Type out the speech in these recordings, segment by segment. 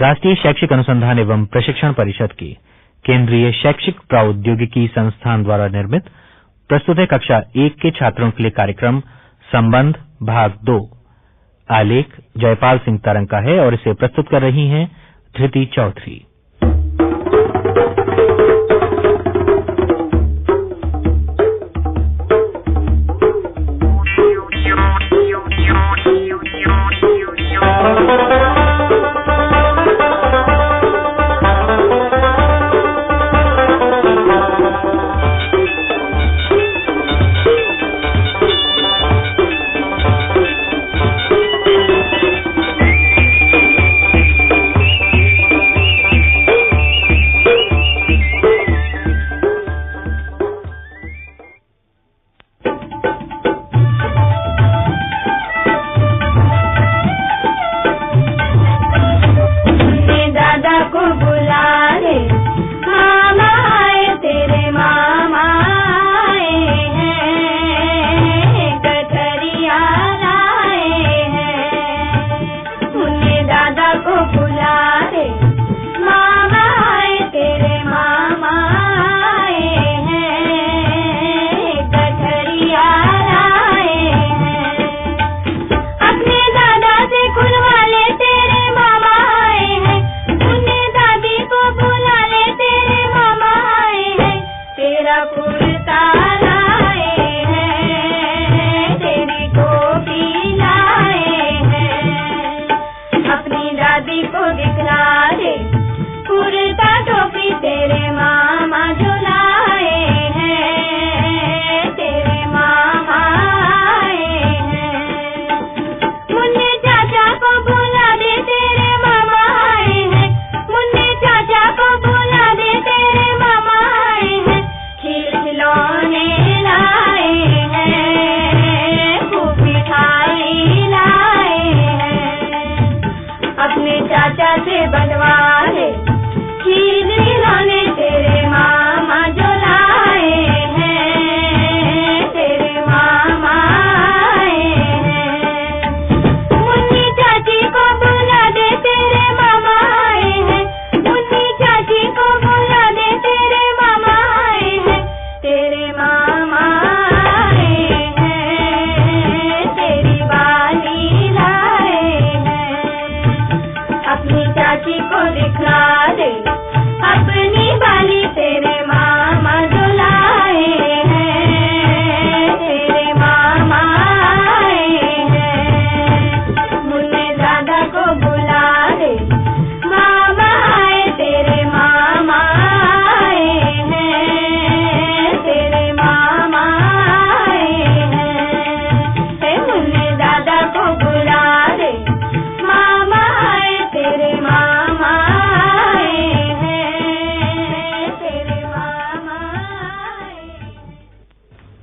राष्ट्रीय शैक्षिक अनुसंधान एवं प्रशिक्षण परिषद की केंद्रीय शैक्षिक प्रौद्योगिकी संस्थान द्वारा निर्मित प्रस्तुत है कक्षा एक के छात्रों के लिए कार्यक्रम संबंध भाग दो। आलेख जयपाल सिंह तरंग का है और इसे प्रस्तुत कर रही हैं धृति चौधरी।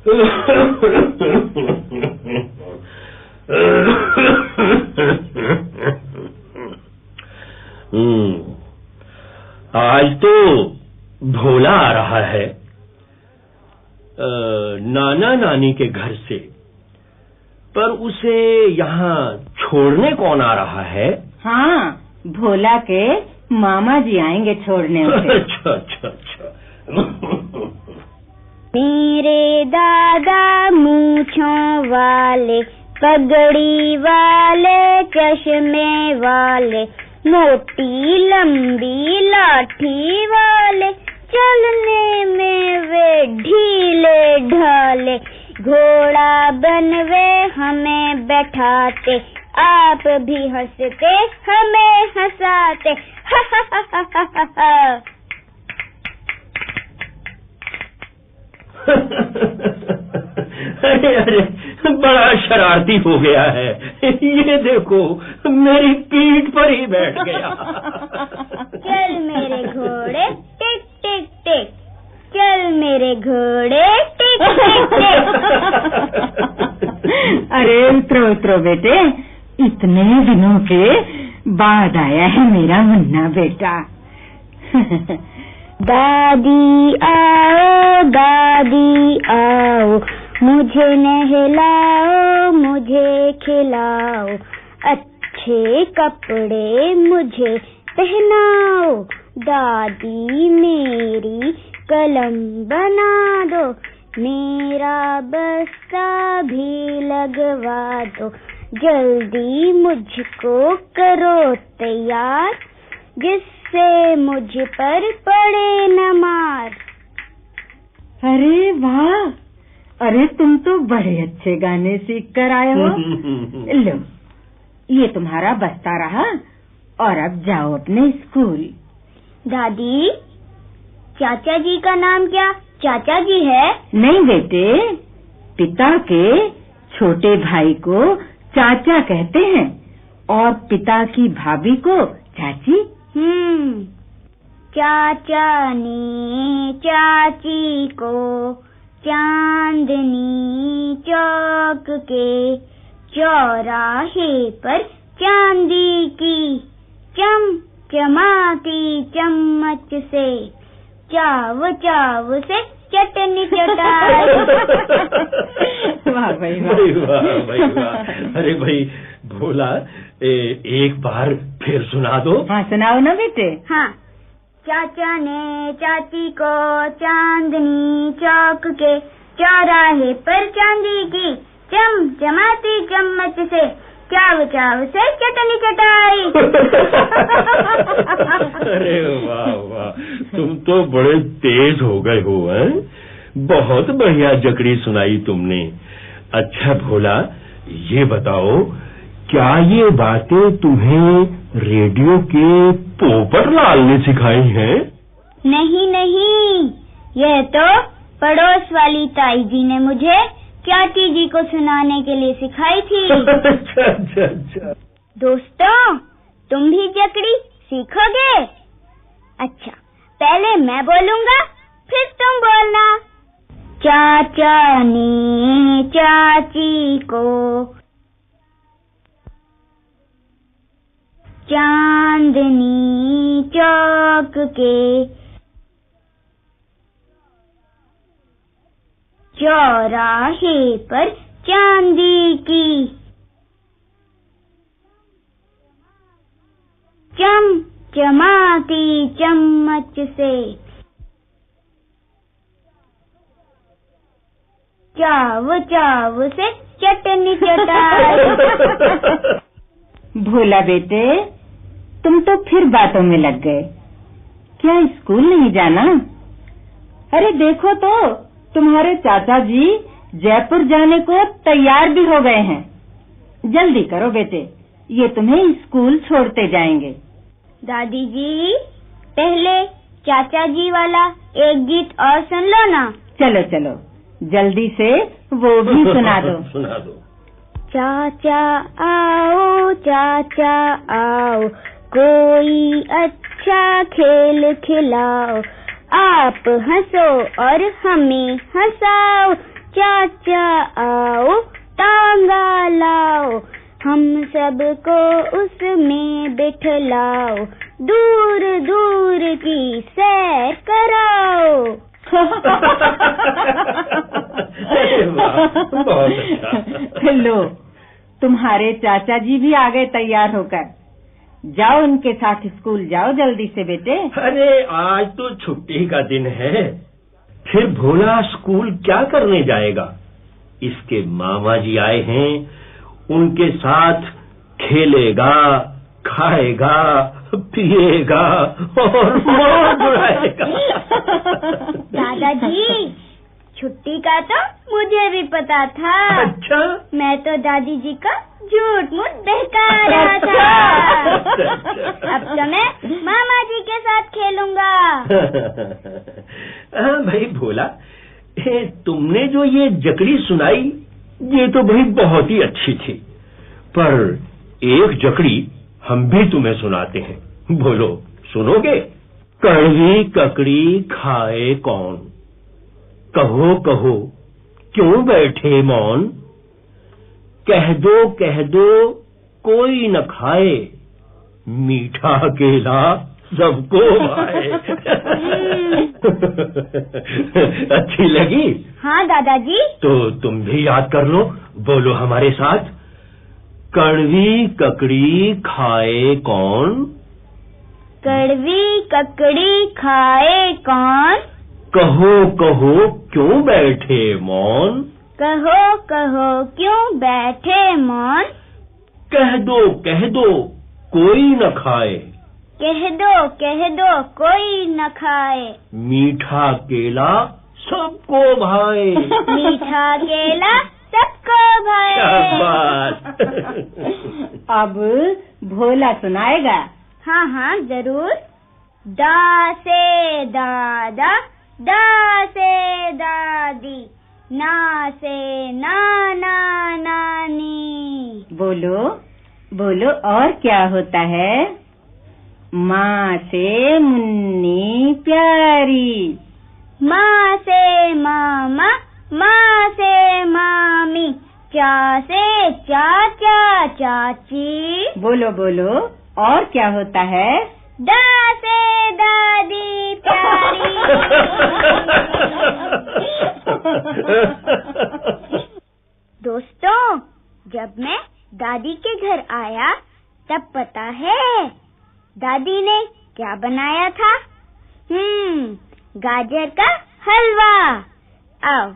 आज तो भोला आ रहा है। नाना नानी के घर से। पर उसे यहाँ छोड़ने कौन आ रहा है? हाँ भोला के मामा जी आएँगे छोड़ने उसे। अच्छा अच्छा अच्छा। मेरे दादा मूछों वाले, पगड़ी वाले, चश्मे वाले, मोटी लंबी लाठी वाले, चलने में वे ढीले ढाले, घोड़ा बनवे हमें बैठाते, आप भी हँसते, हमें हंसाते। हा हा हा हा हा हा। अरे अरे बड़ा शरारती हो गया है। ये देखो मेरी पीठ पर ही बैठ गया। चल मेरे घोड़े टिक टिक टिक। चल मेरे घोड़े टिक टिक टिक। अरे उतरो उतरो बेटे। इतने दिनों के बाद आया है मेरा मुन्ना बेटा। दादी आओ दादी आओ, मुझे नहलाओ, मुझे खिलाओ, अच्छे कपड़े मुझे पहनाओ, दादी मेरी कलम बना दो, मेरा बस्ता भी लगवा दो, जल्दी मुझको करो तैयार जिससे मुझ पर पड़े न मार। अरे वाह! अरे तुम तो बड़े अच्छे गाने सीख कर आए हो। लो ये तुम्हारा बस्ता रहा और अब जाओ अपने स्कूल। दादी चाचा जी का नाम क्या? चाचा जी है? नहीं बेटे पिता के छोटे भाई को चाचा कहते हैं और पिता की भाभी को चाची हम्म। चाचा ने चाची को चांदनी चौक के चौराहे पर चांदी की चम चमाती चम्मच से चाव चाव से चटनी चटाई। वाह भाई भाई वाह भाई वाह। अरे भाई भोला ए, एक बार फिर सुना दो। हाँ सुनाओ ना बेटे। हाँ। चाचा ने चाची को चांदनी चौक के चौराहे पर चांदी की चम चमाती चम्मच से चाव चाव से चटनी चटाई। अरे वाह वाह। तुम तो बड़े तेज हो गए हो हैं? बहुत बढ़िया जकड़ी सुनाई तुमने। अच्छा भोला ये बताओ क्या ये बातें तुम्हें रेडियो के पोपट लाल ने सिखाई हैं? नहीं नहीं। यह तो पड़ोस वाली ताई जी ने मुझे चाची जी को सुनाने के लिए सिखाई थी। अच्छा अच्छा अच्छा। दोस्तों तुम भी जकड़ी सीखोगे? अच्छा पहले मैं बोलूँगा फिर तुम बोलना। चाचा ने चाची को चांदनी चौक के चौराहे पर चांदी की चम चमाती चम्मच से चाव चाव से चटनी चटाई। भोला बेटे तुम तो फिर बातों में लग गए। क्या स्कूल नहीं जाना? अरे देखो तो तुम्हारे चाचा जी जयपुर जाने को तैयार भी हो गए हैं। जल्दी करो बेटे ये तुम्हें स्कूल छोड़ते जाएँगे। दादी जी पहले चाचा जी वाला एक गीत और सुन लो ना। चलो चलो जल्दी से वो भी सुना दो। सुना दो। चाचा आओ चाचा आओ कोई अच्छा खेल खिलाओ। आप हंसो और हमें हंसाओ। चाचा आओ टांगा लाओ। हम सबको उसमें बिठलाओ। दूर दूर की सैर कराओ। बहुत अच्छा। लो तुम्हारे चाचा जी भी आ गए तैयार होकर। जाओ उनके साथ स्कूल जाओ जल्दी से बेटे। अरे आज तो छुट्टी का दिन है। फिर भोला स्कूल क्या करने जाएगा? इसके मामा जी आए हैं। उनके साथ खेलेगा खाएगा पिएगा और मौज उड़ाएगा दादाजी छुट्टी का तो मुझे भी पता था। अच्छा। मैं तो दादी जी का झूठ मूठ बहका रहा था अब तो मैं मामा जी के साथ खेलूँगा। हाँ भाई भोला ए, तुमने जो ये जकड़ी सुनाई ये तो भाई बहुत ही अच्छी थी। पर एक जकड़ी हम भी तुम्हें सुनाते हैं। बोलो सुनोगे? कड़वी ककड़ी खाए कौन? कहो कहो क्यों बैठे मौन? कह दो कह दो कोई न खाए। मीठा केला सबको भाए अच्छी लगी? हाँ दादाजी। तो तुम भी याद कर लो बोलो हमारे साथ। कड़वी ककड़ी खाए कौन? कड़वी ककड़ी खाए कौन? कहो कहो क्यों बैठे मौन? कहो कहो क्यों बैठे मौन? कह दो कह दो कोई न खाए। कह दो कह दो कोई न खाए। मीठा केला सबको भाए। मीठा केला सबको भाए। शाबाश अब भोला सुनाएगा। हाँ हाँ ज़रूर। दा से दादा दा से दादी। ना से नाना नानी। बोलो बोलो और क्या होता है? माँ से मुन्नी प्यारी। माँ से मामा माँ से मामी। चा से चाचा चाची। बोलो बोलो और क्या होता है? दा से दादी प्यारी। दोस्तों, जब मैं दादी के घर आया, तब पता है दादी ने क्या बनाया था? हम्म गाजर का हलवा। आओ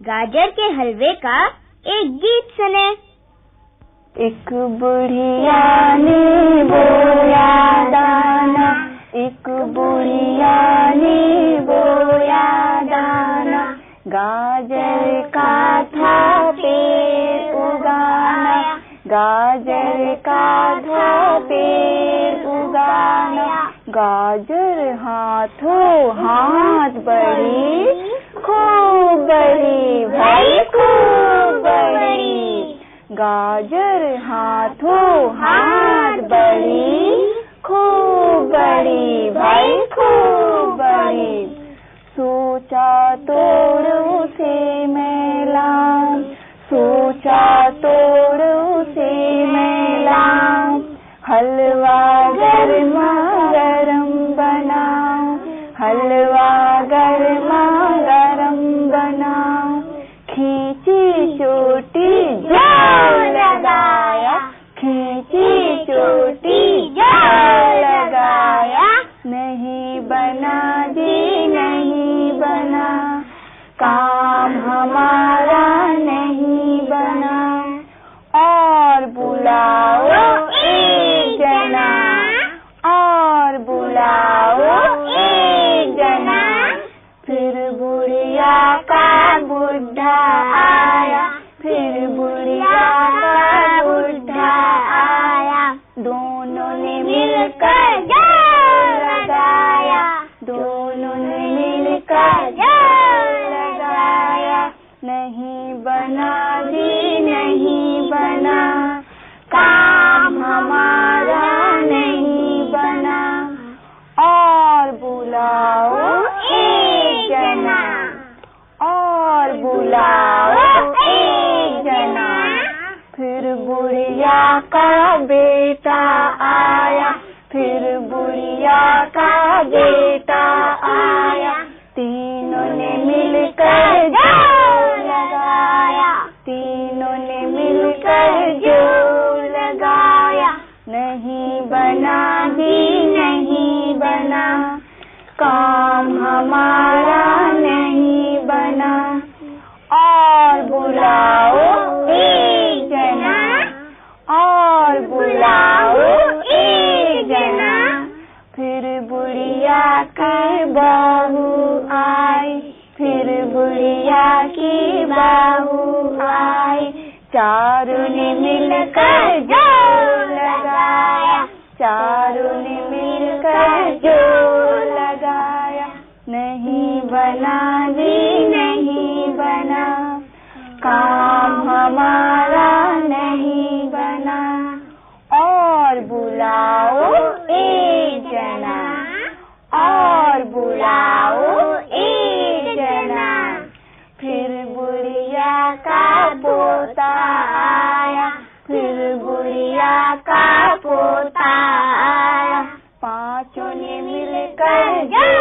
गाजर के हलवे का एक गीत सुने। एक बुढ़िया ने बोया दाना, एक बुढ़िया ने बोया गाजर का था पेड़ उगाना। गाजर का था पेड़ उगाना। गाजर हाथों हाथ बड़ी खूब बड़ी भाई खूब बड़ी। गाजर हाथों हाथ बड़ी खूब बड़ी। भाई सोचा तोड़ उसे मैं लाऊं हलवा गरमा गरम बनाऊँ हलवा गरमा गरम बनाऊँ खींची चोटी जो बेटा आया फिर बुढ़िया का बेटा। बुढ़िया के बहू आई, फिर बुढ़िया की बहू आई। चारों ने मिलकर ज़ोर लगाया चारों ने मिलकर ज़ोर लगाया। नहीं बना जी नहीं बना। काम हमारा का पोता